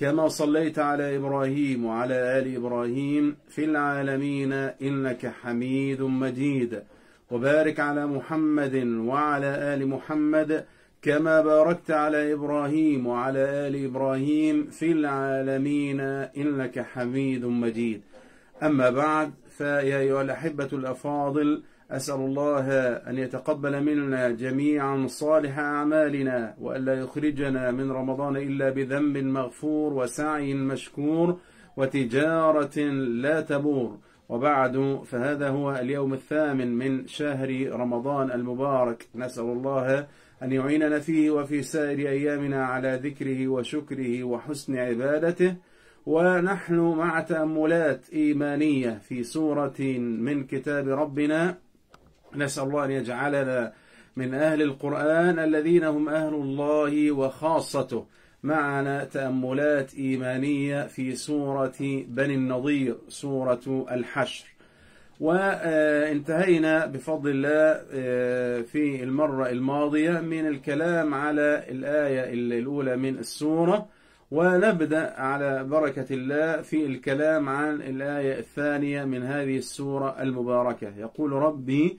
كما صليت على إبراهيم وعلى آل إبراهيم في العالمين إنك حميد مجيد. وبارك على محمد وعلى آل محمد كما باركت على إبراهيم وعلى آل إبراهيم في العالمين إنك حميد مجيد. أما بعد فيا أيها الأحبة الأفاضل أسأل الله أن يتقبل منا جميعا صالح أعمالنا وألا يخرجنا من رمضان إلا بذنب مغفور وسعي مشكور وتجارة لا تبور. وبعد فهذا هو اليوم الثامن من شهر رمضان المبارك. نسأل الله أن يعيننا فيه وفي سائر أيامنا على ذكره وشكره وحسن عبادته. ونحن مع تأملات إيمانية في سورة من كتاب ربنا. نسأل الله أن يجعلنا من أهل القرآن الذين هم أهل الله وخاصته. معنا تأملات إيمانية في سورة بني النضير سورة الحشر. وانتهينا بفضل الله في المرة الماضية من الكلام على الآية الأولى من السورة. ونبدأ على بركة الله في الكلام عن الآية الثانية من هذه السورة المباركة. يقول ربي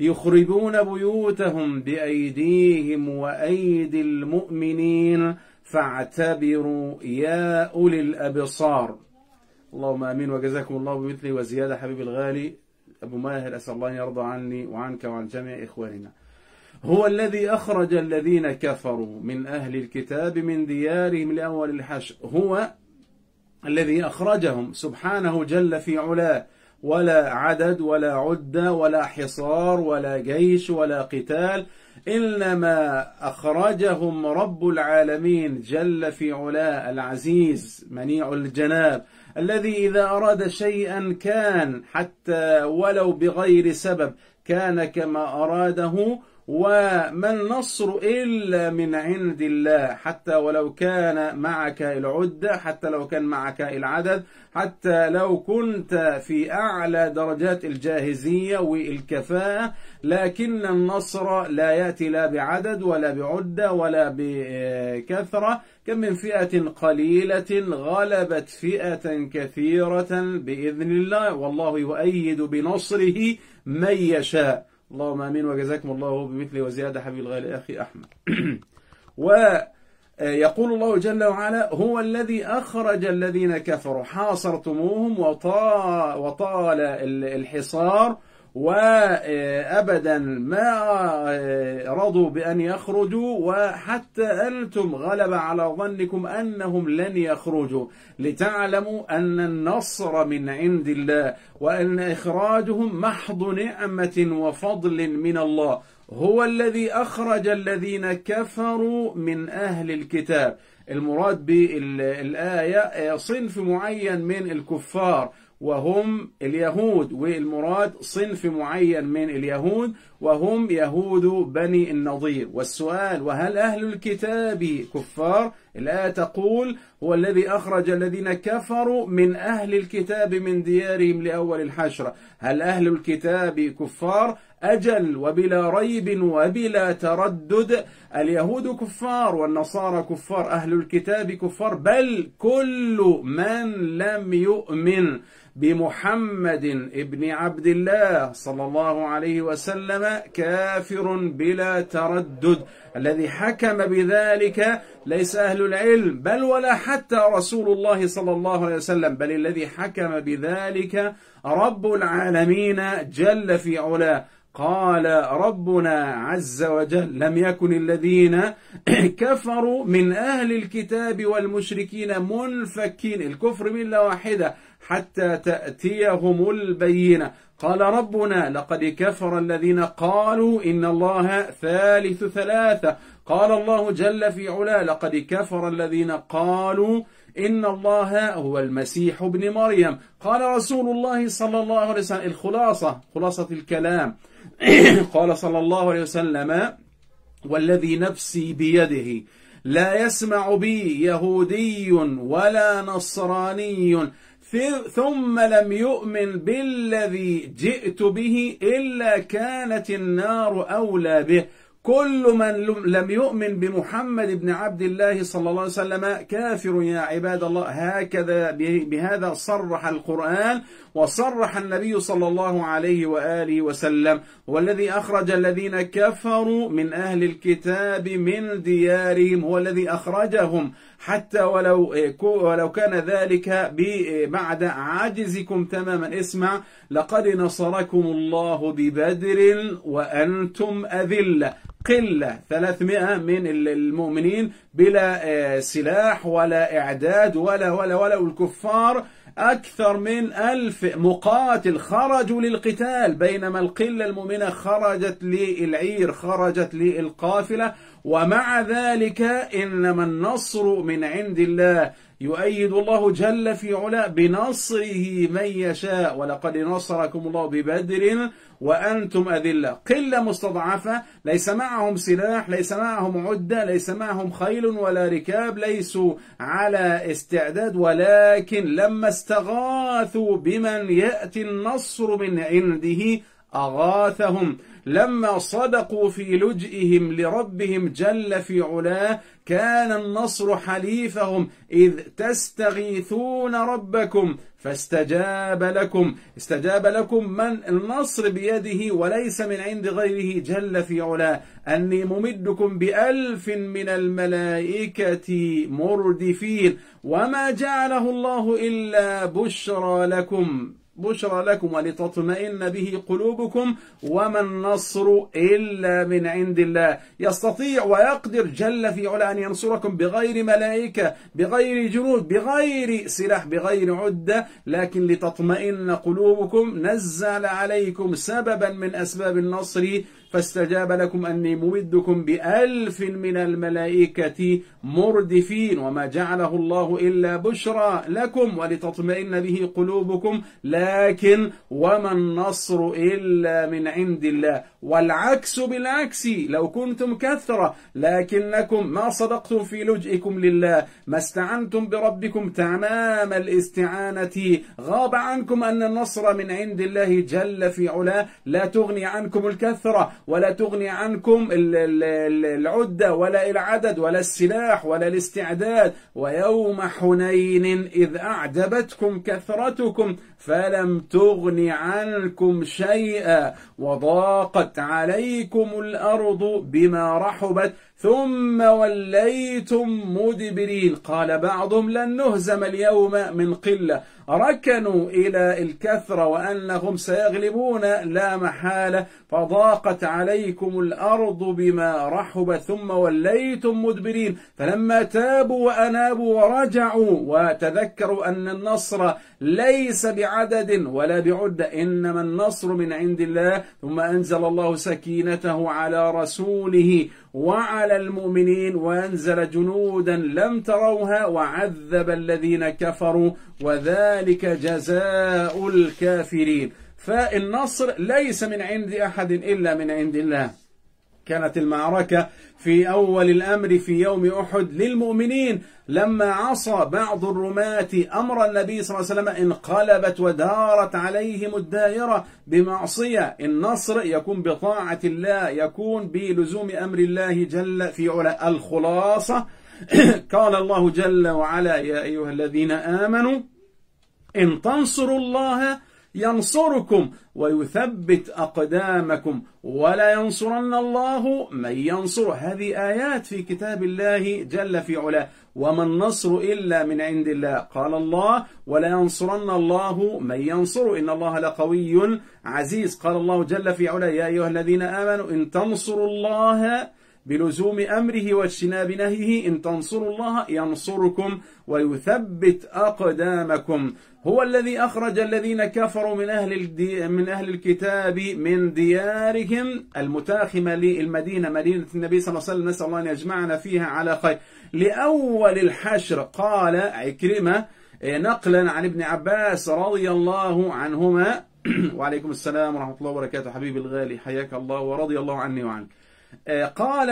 يخربون بيوتهم بأيديهم وأيدي المؤمنين فاعتبروا يا أولي الأبصار. اللهم أمين. وجزاكم الله بمثله وزيادة حبيب الغالي أبو ماهر أسأل الله أن يرضى عني وعنك وعن جميع إخواننا. هو الذي أخرج الذين كفروا من أهل الكتاب من ديارهم لأول الحشر. هو الذي أخرجهم. سبحانه جل في علاه. ولا عدد ولا عدة ولا حصار ولا جيش ولا قتال إنما أخرجهم رب العالمين جل في علاه العزيز منيع الجناب الذي إذا أراد شيئا كان حتى ولو بغير سبب كان كما أراده وما النصر إلا من عند الله. حتى ولو كان معك العدة حتى لو كان معك العدد حتى لو كنت في أعلى درجات الجاهزية والكفاءة لكن النصر لا يأتي لا بعدد ولا بعدة ولا بكثرة كم من فئة قليلة غلبت فئة كثيرة بإذن الله. والله يؤيد بنصره من يشاء. اللهم آمين وجزاكم الله بمثل وزيادة حبيب الغالي أخي أحمد. ويقول الله جل وعلا هو الذي أخرج الذين كفروا. حاصرتموهم وطال الحصار وأبدا ما رضوا بأن يخرجوا وحتى أنتم غلب على ظنكم أنهم لن يخرجوا. لتعلموا أن النصر من عند الله وأن إخراجهم محض نعمة وفضل من الله. هو الذي أخرج الذين كفروا من أهل الكتاب. المراد بالآية صنف معين من الكفار. وهم اليهود والمراد صنف معين من اليهود وهم يهود بني النضير. والسؤال وهل أهل الكتاب كفار؟ الآية تقول. هو الذي أخرج الذين كفروا من أهل الكتاب من ديارهم لأول الحشرة. هل أهل الكتاب كفار؟ أجل وبلا ريب وبلا تردد. اليهود كفار والنصارى كفار أهل الكتاب كفار بل كل من لم يؤمن بمحمد ابن عبد الله صلى الله عليه وسلم كافر بلا تردد. الذي حكم بذلك ليس أهل العلم بل ولا حتى رسول الله صلى الله عليه وسلم بل الذي حكم بذلك رب العالمين جل في علاه. قال ربنا عز وجل لم يكن الذين كفروا من أهل الكتاب والمشركين منفكين الكفر ملة واحدة حتى تأتيهم البينة. قال ربنا لقد كفر الذين قالوا إن الله ثالث ثلاثة. قال الله جل في علا لقد كفر الذين قالوا إن الله هو المسيح ابن مريم. قال رسول الله صلى الله عليه وسلم الخلاصة خلاصة الكلام. قال صلى الله عليه وسلم والذي نفسي بيده لا يسمع بي يهودي ولا نصراني. ثم لم يؤمن بالذي جئت به إلا كانت النار أولى به. كل من لم يؤمن بمحمد بن عبد الله صلى الله عليه وسلم كافر يا عباد الله. هكذا بهذا صرح القرآن وصرح النبي صلى الله عليه وآله وسلم. والذي أخرج الذين كفروا من أهل الكتاب من ديارهم هو الذي أخرجهم حتى ولو ولو كان ذلك بعد عجزكم تماما. اسمع لقد نصركم الله ببدر وأنتم أذلة. قلة 300 من المؤمنين بلا سلاح ولا إعداد ولا ولا ولا الكفار أكثر من ألف مقاتل خرجوا للقتال بينما القلة المؤمنة خرجت للعير خرجت للقافلة ومع ذلك إنما النصر من عند الله يؤيد الله جل في علا بنصره من يشاء. ولقد نصركم الله ببدر وأنتم أذلة. قلة مستضعفة. ليس معهم سلاح ليس معهم عدة ليس معهم خيل ولا ركاب. ليسوا على استعداد. ولكن لما استغاثوا بمن يأتي النصر من عنده أغاثهم. لما صدقوا في لجئهم لربهم جل في علاه كان النصر حليفهم. إذ تستغيثون ربكم فاستجاب لكم. استجاب لكم من؟ النصر بيده وليس من عند غيره جل في علاه. أني ممدكم بألف من الملائكة مردفين. وما جعله الله إلا بشرى لكم. بشرى لكم ولتطمئن به قلوبكم وما النصر إلا من عند الله. يستطيع ويقدر جل في علا أن ينصركم بغير ملائكة بغير جنود بغير سلاح بغير عدة لكن لتطمئن قلوبكم نزل عليكم سببا من أسباب النصر فاستجاب لكم أني ممدكم بألف من الملائكة مردفين وما جعله الله إلا بشرى لكم ولتطمئن به قلوبكم لكن وما النصر إلا من عند الله. والعكس بالعكس لو كنتم كثرة لكنكم ما صدقتم في لجئكم لله ما استعنتم بربكم تمام الاستعانة. غاب عنكم أن النصر من عند الله جل في علاه لا تغني عنكم الكثرة. ولا تغني عنكم العدة ولا العدد ولا السلاح ولا الاستعداد. ويوم حنين إذ أعجبتكم كثرتكم فلم تغن عنكم شيئا. وضاقت عليكم الأرض بما رحبت ثم وليتم مدبرين. قال بعضهم لن نهزم اليوم من قلة. ركنوا إلى الكثرة وأنهم سيغلبون لا محالة. فضاقت عليكم الأرض بما رحب. ثم وليتم مدبرين. فلما تابوا وأنابوا ورجعوا وتذكروا أن النصر ليس بعدد ولا بعدة إنما النصر من عند الله. ثم أنزل الله سكينته على رسوله. وعلى المؤمنين وأنزل جنودا لم تروها وعذب الذين كفروا وذلك جزاء الكافرين. فالنصر ليس من عند أحد إلا من عند الله. كانت المعركة في أول الأمر في يوم أحد للمؤمنين. لما عصى بعض الرماة أمر النبي صلى الله عليه وسلم انقلبت ودارت عليهم الدائرة بمعصية. النصر يكون بطاعة الله يكون بلزوم أمر الله جل في علا الخلاصة قال الله جل وعلا يا أيها الذين آمنوا إن تنصروا الله ينصركم ويثبت أقدامكم ولا ينصرن الله من ينصر. هذه آيات في كتاب الله جل في علاه. وما النصر إلا من عند الله. قال الله ولا ينصرن الله من ينصر. إن الله لقوي عزيز. قال الله جل في علاه. يا أيها الذين آمنوا إن تنصروا الله بلزوم أمره واجتناب نهيه إن تنصروا الله ينصركم ويثبت أقدامكم. هو الذي أخرج الذين كفروا من أهل, من أهل الكتاب من ديارهم المتاخمة للمدينة مدينة النبي صلى الله عليه وسلم. نسأل الله أن يجمعنا فيها على خير. لأول الحشر قال عكرمة نقلا عن ابن عباس رضي الله عنهما. وعليكم السلام ورحمة الله وبركاته. حبيبي الغالي حياك الله ورضي الله عني وعنك. قال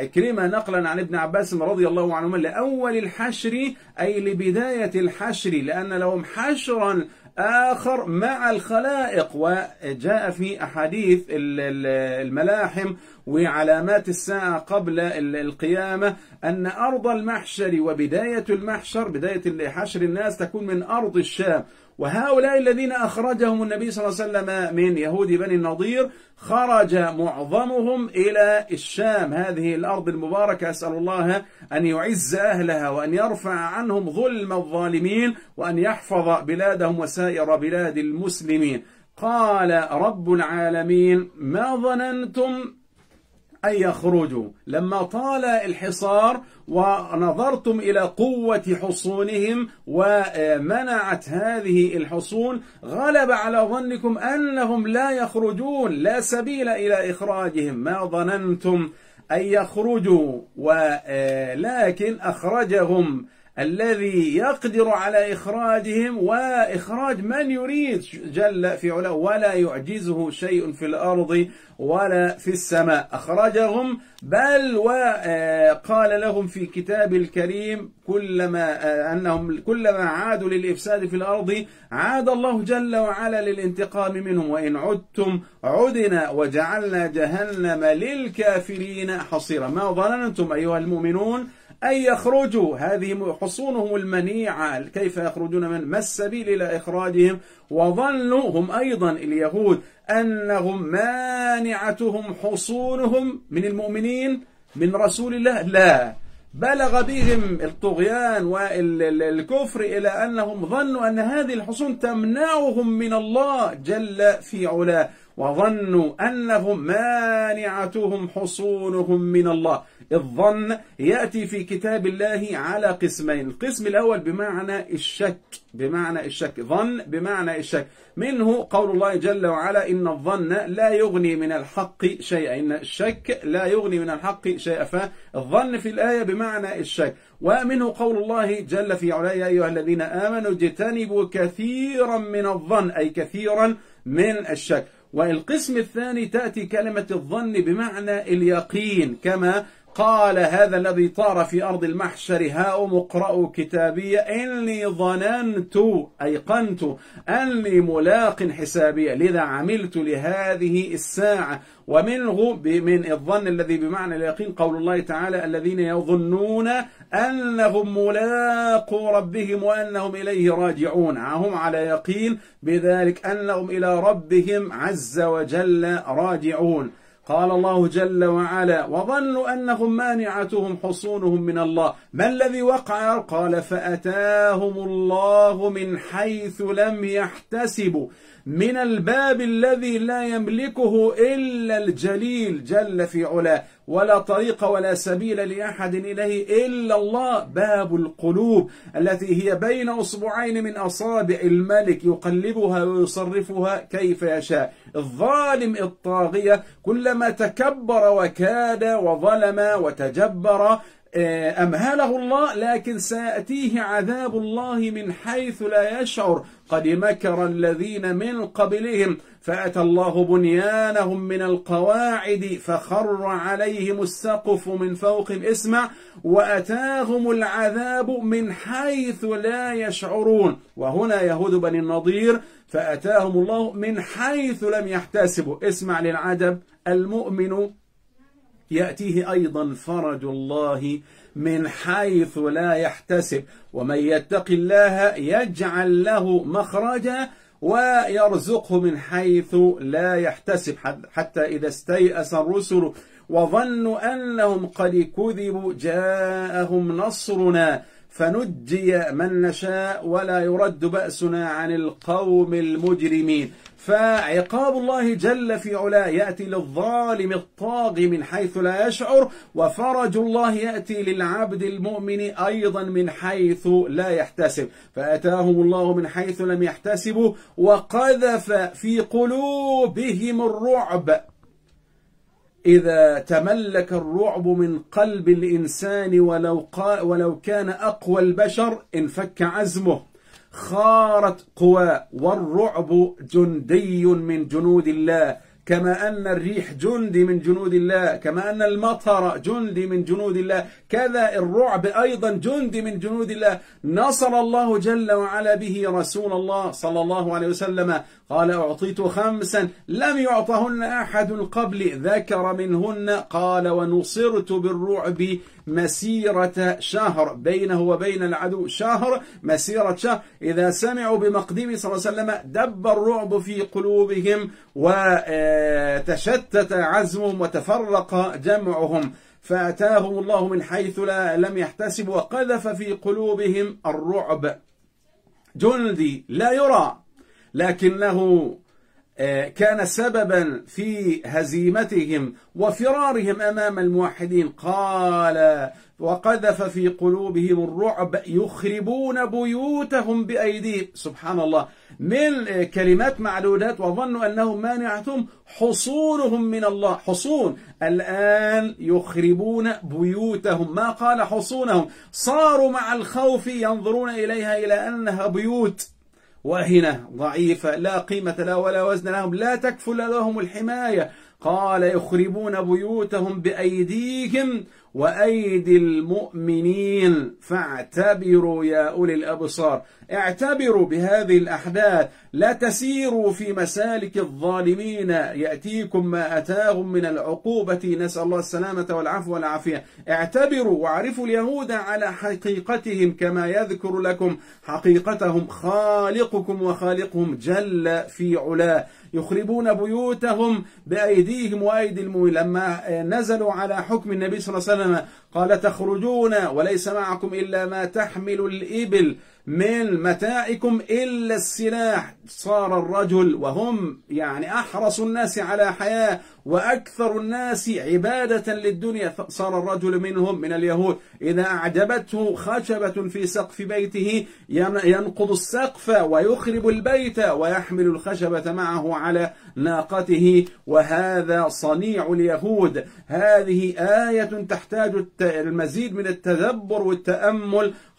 عكرمة نقلا عن ابن عباس رضي الله عنهما لأول الحشر أي لبداية الحشر لأن لهم حشرا آخر مع الخلائق. وجاء في أحاديث الملاحم وعلامات الساعة قبل القيامة أن أرض المحشر وبداية المحشر بداية حشر الناس تكون من أرض الشام. وهؤلاء الذين أخرجهم النبي صلى الله عليه وسلم من يهود بني النضير خرج معظمهم إلى الشام. هذه الأرض المباركة أسأل الله أن يعز أهلها وأن يرفع عنهم ظلم الظالمين وأن يحفظ بلادهم وسائر بلاد المسلمين. قال رب العالمين ما ظننتم أن يخرجوا لما طال الحصار ونظرتم إلى قوة حصونهم ومنعت هذه الحصون غلب على ظنكم أنهم لا يخرجون لا سبيل إلى إخراجهم. ما ظننتم أن يخرجوا ولكن أخرجهم. الذي يقدر على إخراجهم وإخراج من يريد جل في علاه ولا يعجزه شيء في الأرض ولا في السماء. أخرجهم بل وقال لهم في كتاب الكريم كلما أنهم كلما عادوا للإفساد في الأرض عاد الله جل وعلا للانتقام منهم. وإن عدتم عدنا وجعلنا جهنم للكافرين حصيرا. ما ظننتم أيها المؤمنون أن يخرجوا. هذه حصونهم المنيعة. كيف يخرجون من ما السبيل إلى إخراجهم؟ وظنوا هم أيضا اليهود أنهم مانعتهم حصونهم من المؤمنين من رسول الله. لا. بلغ بهم الطغيان والكفر إلى أنهم ظنوا أن هذه الحصون تمنعهم من الله جل في علاه. وظنوا أنهم مانعتهم حصونهم من الله. الظن يأتي في كتاب الله على قسمين. القسم الأول بمعنى الشك بمعنى الشك. ظن بمعنى الشك. منه قول الله جل وعلا إن الظن لا يغني من الحق شيئا. إن الشك لا يغني من الحق شيئا. فالظن في الآية بمعنى الشك. ومنه قول الله جل في علاه يا أيها الذين آمنوا اجتنبوا كثيرا من الظن أي كثيرا من الشك. والقسم الثاني تأتي كلمة الظن بمعنى اليقين كما قال هذا الذي طار في أرض المحشر هاؤم اقرأوا كتابي إني ظننت أيقنت أني ملاق حسابي لذا عملت لهذه الساعة. ومنه من الظن الذي بمعنى اليقين قول الله تعالى الذين يظنون أنهم ملاقوا ربهم وأنهم إليه راجعون. هم على يقين بذلك أنهم إلى ربهم عز وجل راجعون. قال الله جل وعلا وظنوا أنهم مانعتهم حصونهم من الله. ما الذي وقع؟ قال فأتاهم الله من حيث لم يحتسبوا. من الباب الذي لا يملكه إلا الجليل جل في علاه ولا طريق ولا سبيل لأحد إليه إلا الله باب القلوب التي هي بين أصبعين من أصابع الملك يقلبها ويصرفها كيف يشاء. الظالم الطاغية كلما تكبر وكاد وظلم وتجبر أمهله الله لكن سيأتيه عذاب الله من حيث لا يشعر. قد مكر الذين من قبلهم فأتى الله بنيانهم من القواعد فخر عليهم السقف من فوقهم اسمع وأتاهم العذاب من حيث لا يشعرون. وهنا يهود بني النضير فأتاهم الله من حيث لم يحتسبوا. اسمع للعجب المؤمن يأتيه أيضا فرج الله من حيث لا يحتسب ومن يتق الله يجعل له مخرجا ويرزقه من حيث لا يحتسب. حتى إذا استيأس الرسل وظنوا أنهم قد كذبوا جاءهم نصرنا فنجي من نشاء ولا يرد بأسنا عن القوم المجرمين. فعقاب الله جل في علاه يأتي للظالم الطاغي من حيث لا يشعر وفرج الله يأتي للعبد المؤمن أيضا من حيث لا يحتسب. فأتاهم الله من حيث لم يحتسبوا وقذف في قلوبهم الرعب. إذا تملك الرعب من قلب الإنسان ولو, ولو كان أقوى البشر انفك عزمه. خارت قوى والرعب جندي من جنود الله. كما أن الريح جندي من جنود الله كما أن المطر جندي من جنود الله كذا الرعب أيضا جندي من جنود الله. نصر الله جل وعلا به رسول الله صلى الله عليه وسلم قال أعطيت خمسا لم يعطهن أحد قبل ذكر منهن قال ونصرت بالرعب مسيرة شهر بينه وبين العدو شهر مسيرة شهر. إذا سمعوا بمقدمه صلى الله عليه وسلم دب الرعب في قلوبهم وتشتت عزمهم وتفرق جمعهم. فأتاهم الله من حيث لا لم يحتسب وقذف في قلوبهم الرعب. جندي لا يرى لكنه كان سببا في هزيمتهم وفرارهم أمام الموحدين. قال وقذف في قلوبهم الرعب يخربون بيوتهم بأيديهم سبحان الله. من كلمات معدودات وظنوا أنهم مانعتهم. حصونهم من الله. حصون. الآن يخربون بيوتهم. ما قال حصونهم؟ صاروا مع الخوف ينظرون إليها إلى أنها بيوت. وهنة ضعيفة لا قيمة لا ولا وزن لهم لا تكفل لهم الحماية. قال يخربون بيوتهم بأيديهم وأيدي المؤمنين فاعتبروا يا أولي الأبصار. اعتبروا بهذه الأحداث. لا تسيروا في مسالك الظالمين. يأتيكم ما أتاهم من العقوبة. نسأل الله السلامة والعفو والعافية. اعتبروا واعرفوا اليهود على حقيقتهم كما يذكر لكم. حقيقتهم خالقكم وخالقهم جل في علاه. يخربون بيوتهم بأيديهم وأيدي المؤمنين. لما نزلوا على حكم النبي صلى الله عليه وسلم قال تخرجون وليس معكم إلا ما تحمل الإبل من متاعكم إلا السلاح. صار الرجل وهم يعني أحرص الناس على حياة وأكثر الناس عبادة للدنيا. صار الرجل منهم من اليهود. إذا أعجبته خشبة في سقف بيته ينقض السقف ويخرب البيت ويحمل الخشبة معه على ناقته. وهذا صنيع اليهود. هذه آية تحتاج المزيد من التدبر والتأمل.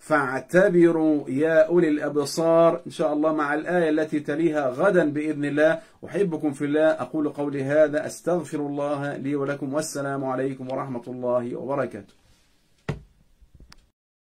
فاعتبروا يا أولي الأبصار إن شاء الله مع الآية التي تليها غدا بإذن الله. أحبكم في الله. أقول قولي هذا. أستغفر الله لي ولكم. والسلام عليكم ورحمة الله وبركاته.